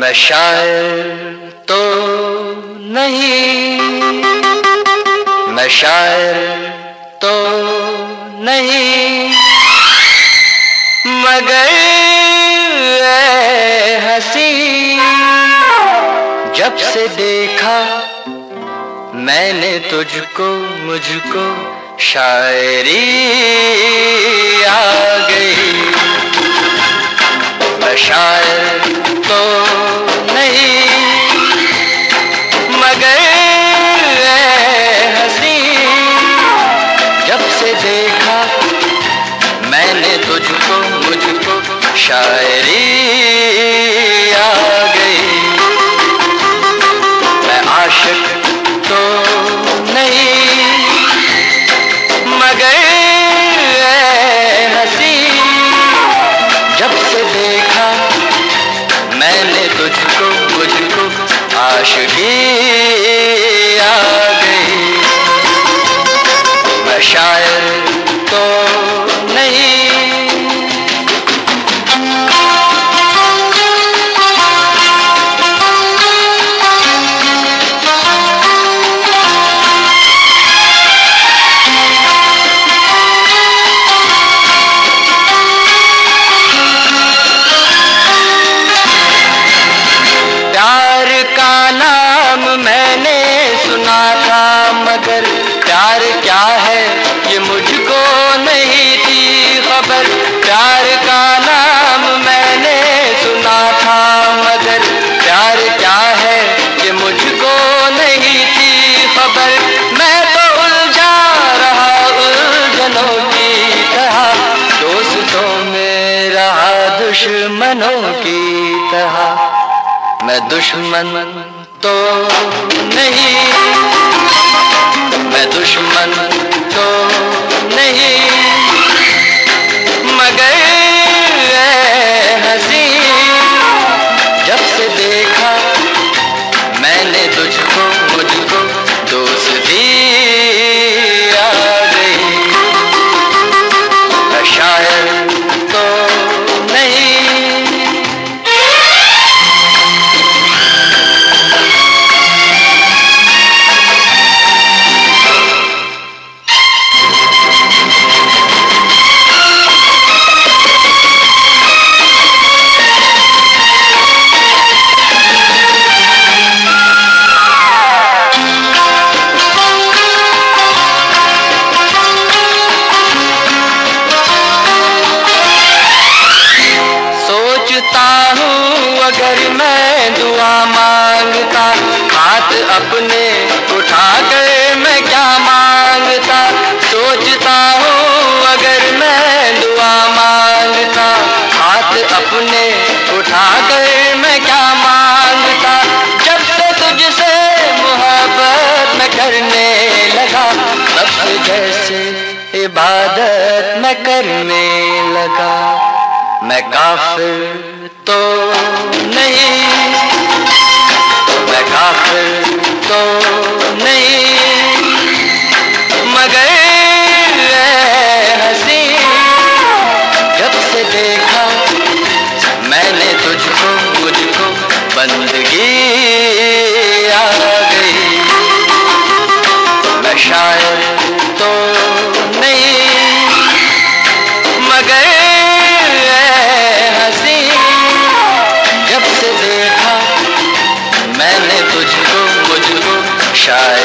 मैं शायर तो नहीं। मैं शायर तो नहीं। मगर हसी। जब से देखा मैंने तुझको, मुझको शायरी आ गई। मैं शायर जब से देखा मैंने तुझको मुझको आशगी आ गई। मैं शायर की तरह मैं दुश्मन तो नहीं। मैं दुश्मन तो नहीं। मगर हसी। जब से देखा मैंने तुझको, मुझको दोस्ती आ हाथ अपने उठा कर मैं क्या माँगता? सोचता हूँ अगर मैं दुआ माँगता। हाथ अपने उठा कर मैं क्या माँगता? जब से तुझसे मोहब्बत मैं करने लगा, तब से जैसे इबादत मैं करने लगा। मैं काफिर तो नहीं, मैं काफिर तो नहीं, मगर हसी। जब से देखा मैंने तुझको, मुझको बंदगी आ गई। मैं शायर Shai.